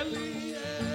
Ele é.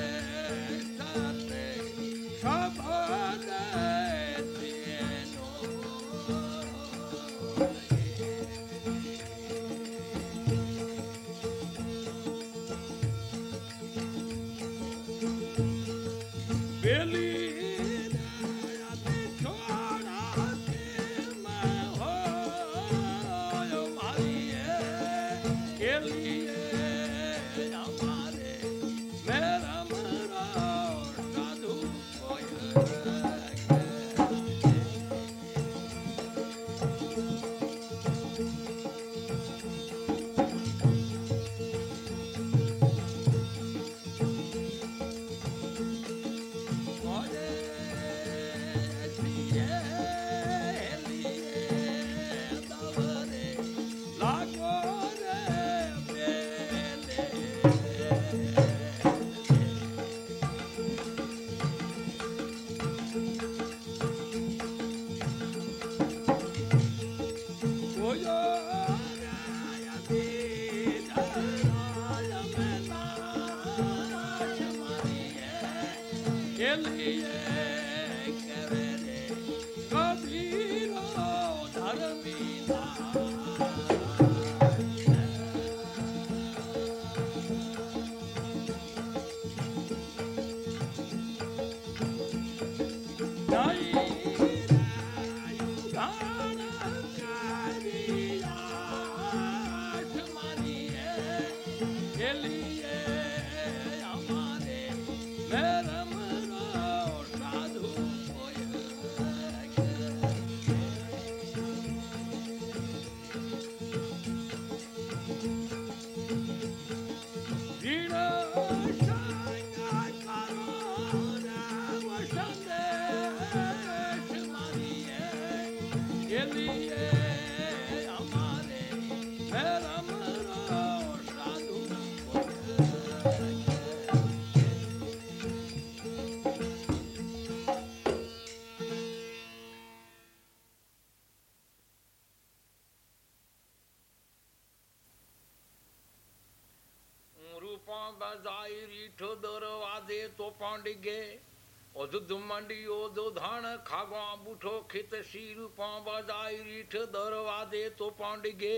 दुध ओ दो धान खागवा बूठो खित सीर बजाई रीठ दरवाजे तो पांडिगे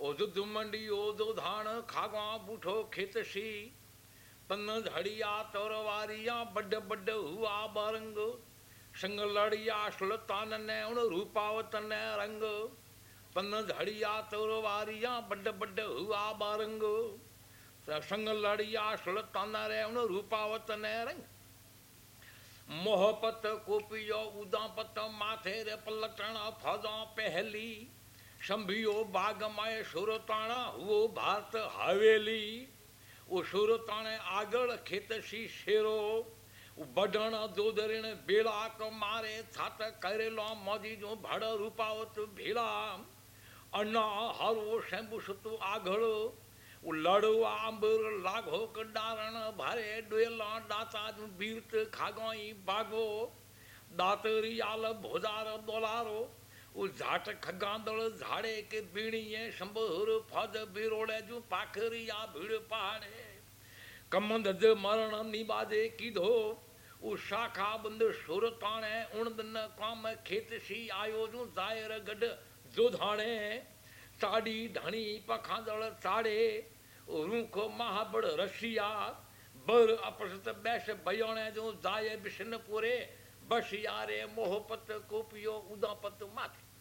ओ दुध मंडियो दो धान खागवा बूठो खित सी पन्न धड़िया तरवारिया बड बड हुआ बरंग। संग लड़िया सुलतान ने उन रूपावत ने रंग। पन्न धड़िया तरवारिया बड बड हुआ बरंग। संग लड़िया सुलतान रे उन रूपावत ने रंग। मोहपत कुपियो उदापत माथे रे पलटण, फजा पहली। शंभियो बागमय सुरताणा हुओ भारत हवेली। वो सुरताणे आगल खेतसी शेरो। बडण दोदरण बेड़ा क मारे थात करेलो मजी जो भड़ रूपावत भेड़ा अन्ना हरो शंभु सुतु आगड़ो लड़ुआंबर लागो कडारण, भरे डुएला दाता बीर्त खागोई बागो। दातरी आल भोजार दोलारो, उ झाट खगांदड़ झाड़े के बीणीए, शंभर फज बिरोड़े जू पाखरी या भीड़ पहाड़े। कमंद ज मरण निबाजे कीधो, उ शाखा बंद सुर ताणे उण दिन काम खेत सी आयो जू जायर गड जोधाणे। साड़ी, धणी, पखांदड़ साड़े Runko Mahabad Russia, Bur Apasata Bash Bayone, Daya Bishanapure, Bashiyare, Mohopat, Kopio, Udapat Mati.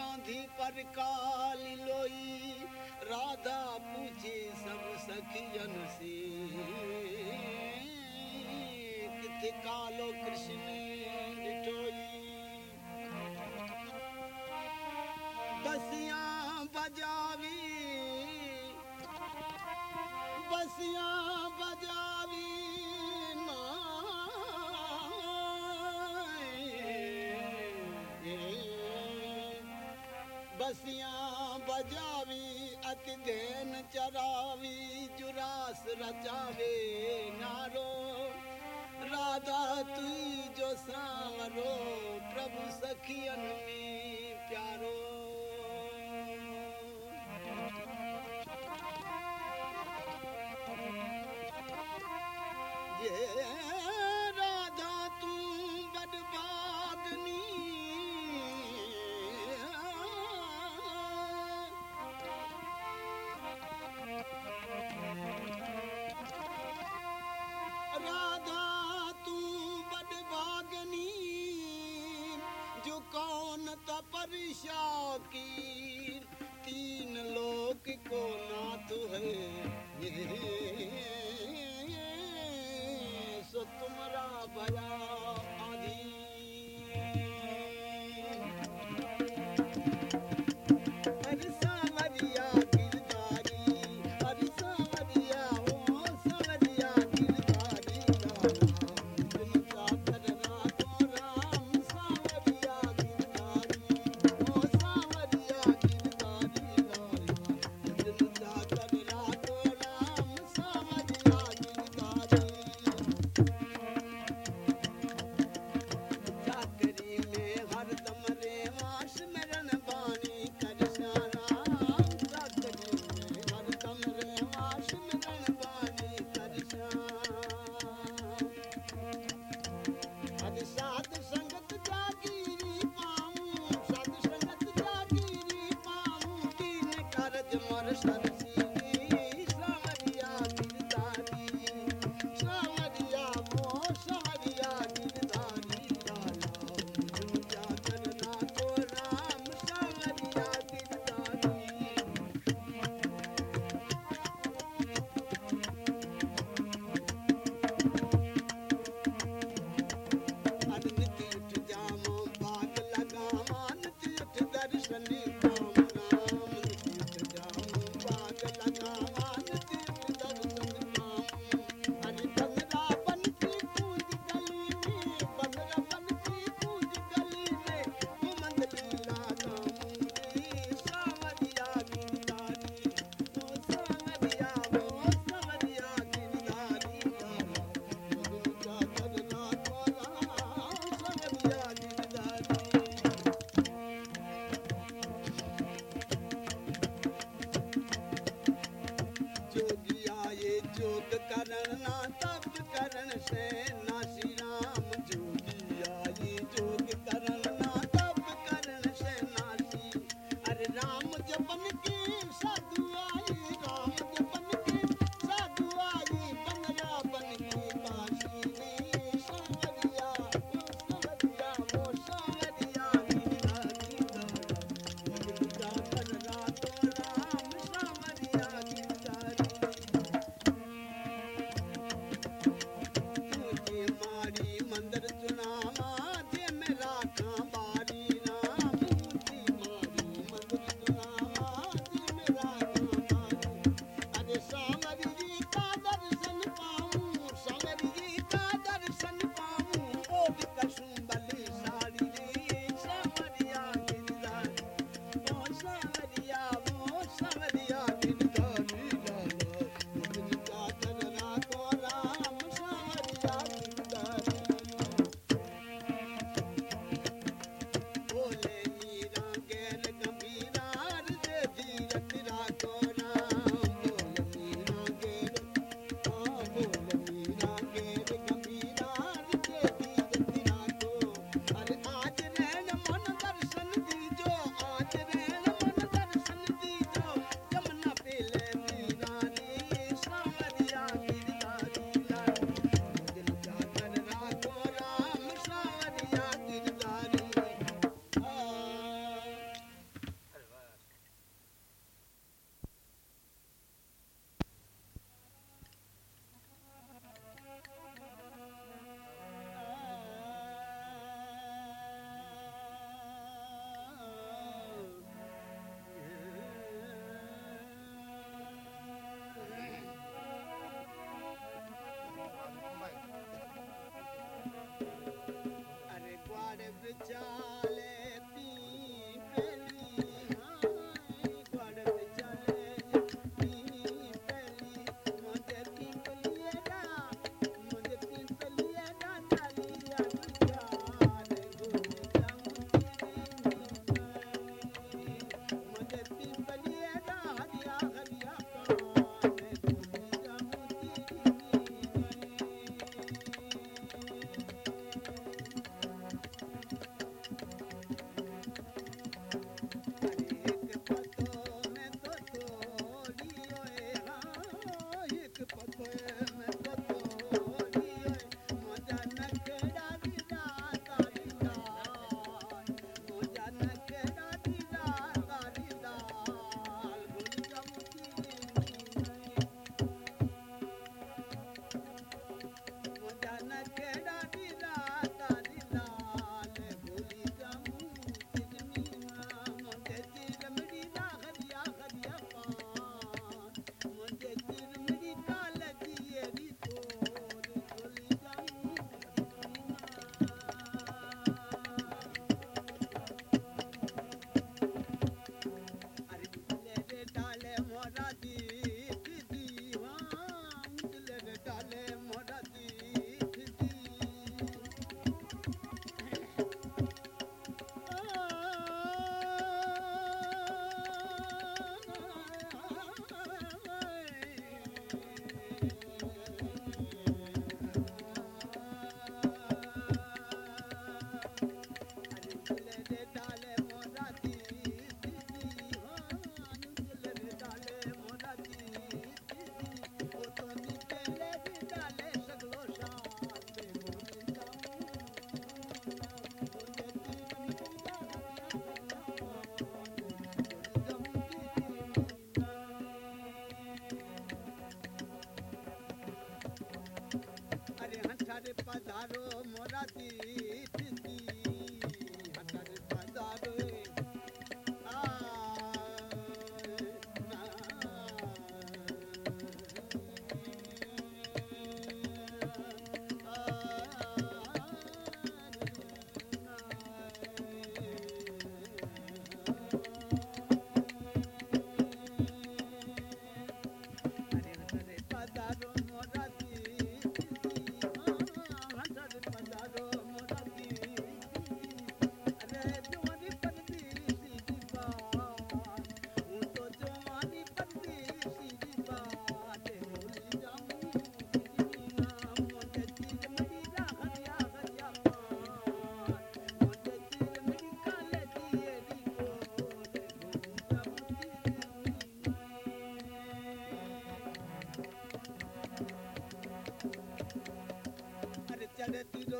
कांधी पर काल लोई। राधा पूजे सब सखियन से किथे कालो कृष्ण डिठोई बसिया बजावी। बसिया सिया बजावी अति देन चरावी जुरास रचावे नारो राधा तु जो सारो प्रभु सखियन में समरा भाया ਕਰਨ ਨਾ ਤਪ ਕਰਨ ਸੇ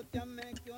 yo te amé, que eu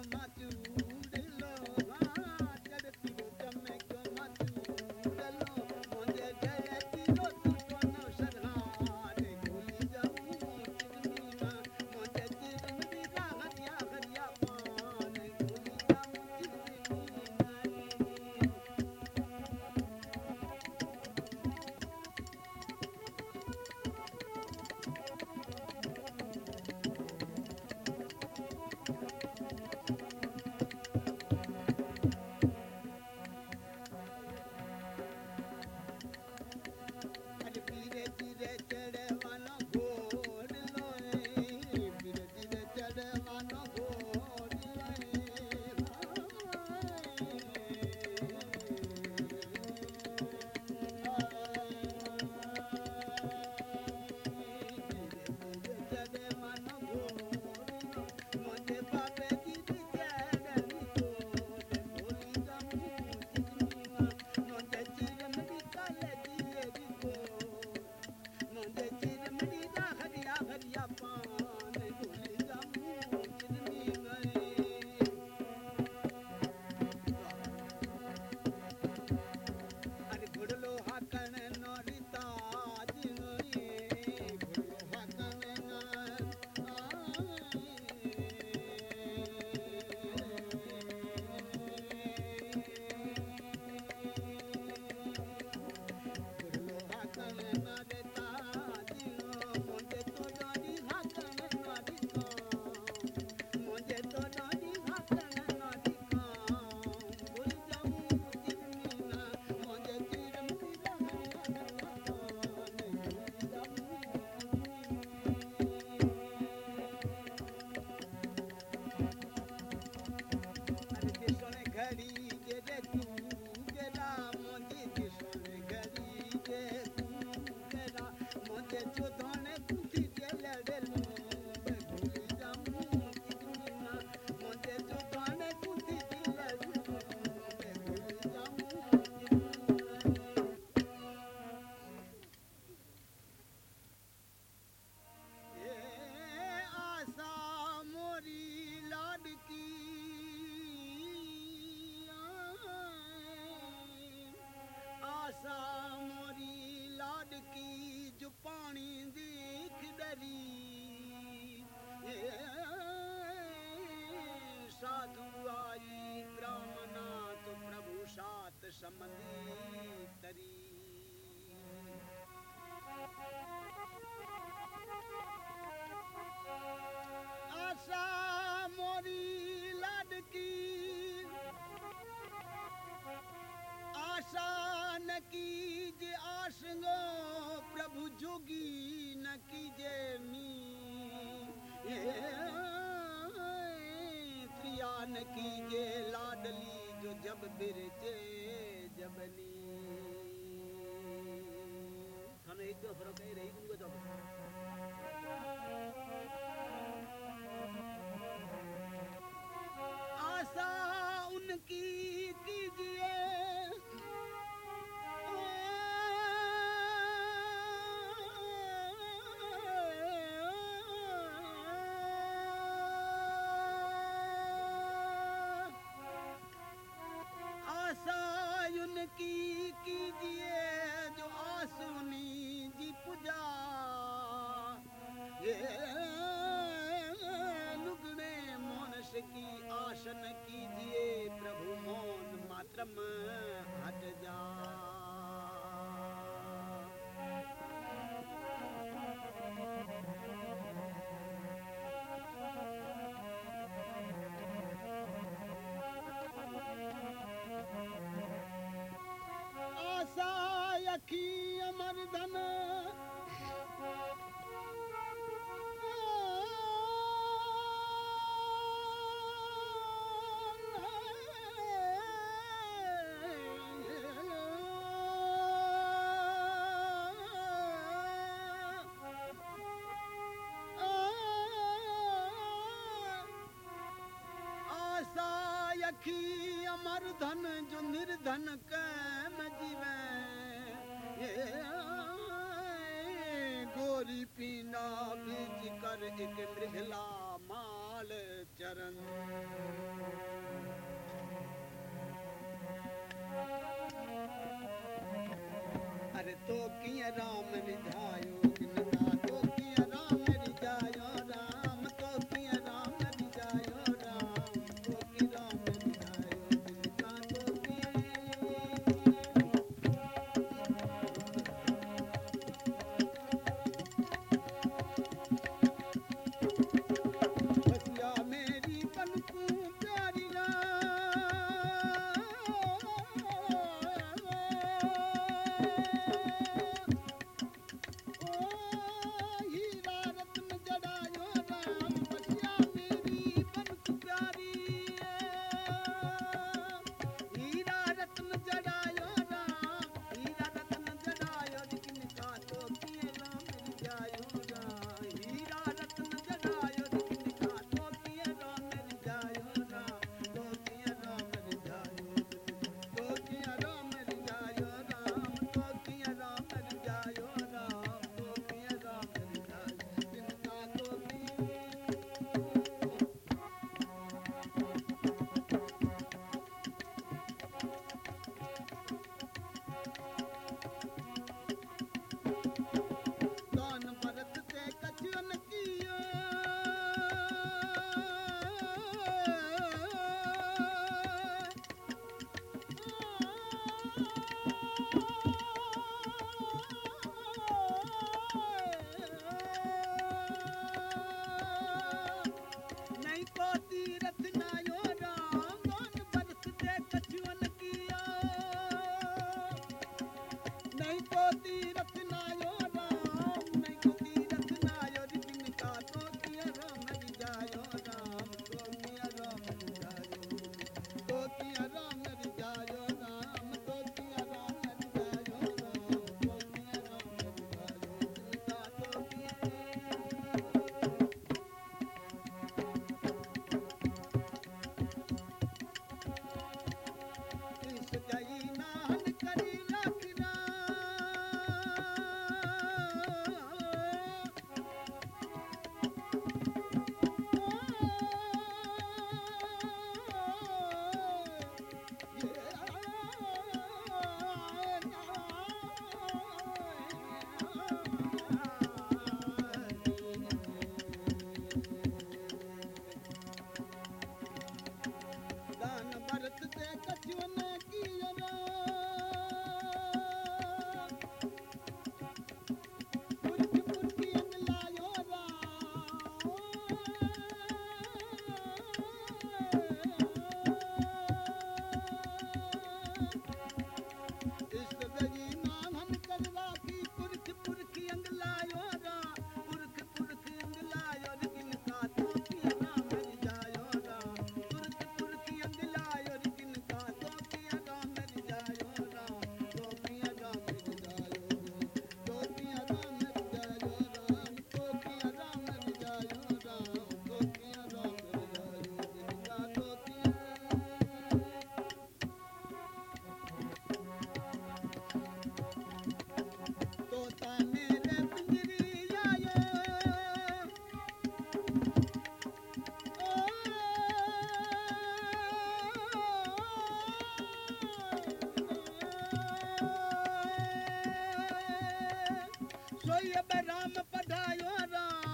की ये लाडली जो जब बिरजे जबनी हमें एक दो फरक है रही उनको तो। जब 잠깐만. सुखी अमर धन जो निर्धन कैम जीवे। गोरी पीना बीज कर एक मृहला माल चरण। अरे तो किए राम रिझायो राम पढ़ायो राम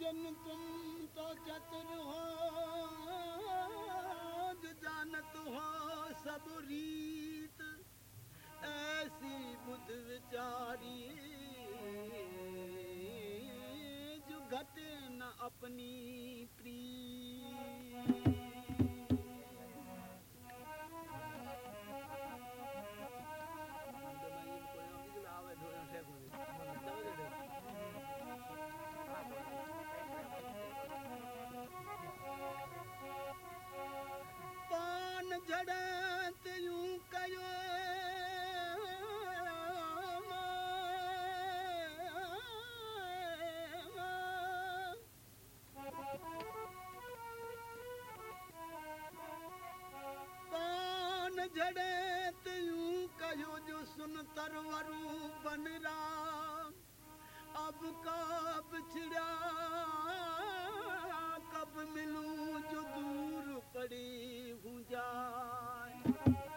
जन तुम तो चतुर हो जो जानत हो सब रीत। ऐसी बुद्ध विचारी जो घट न अपनी प्री llorante y un cayón. thank you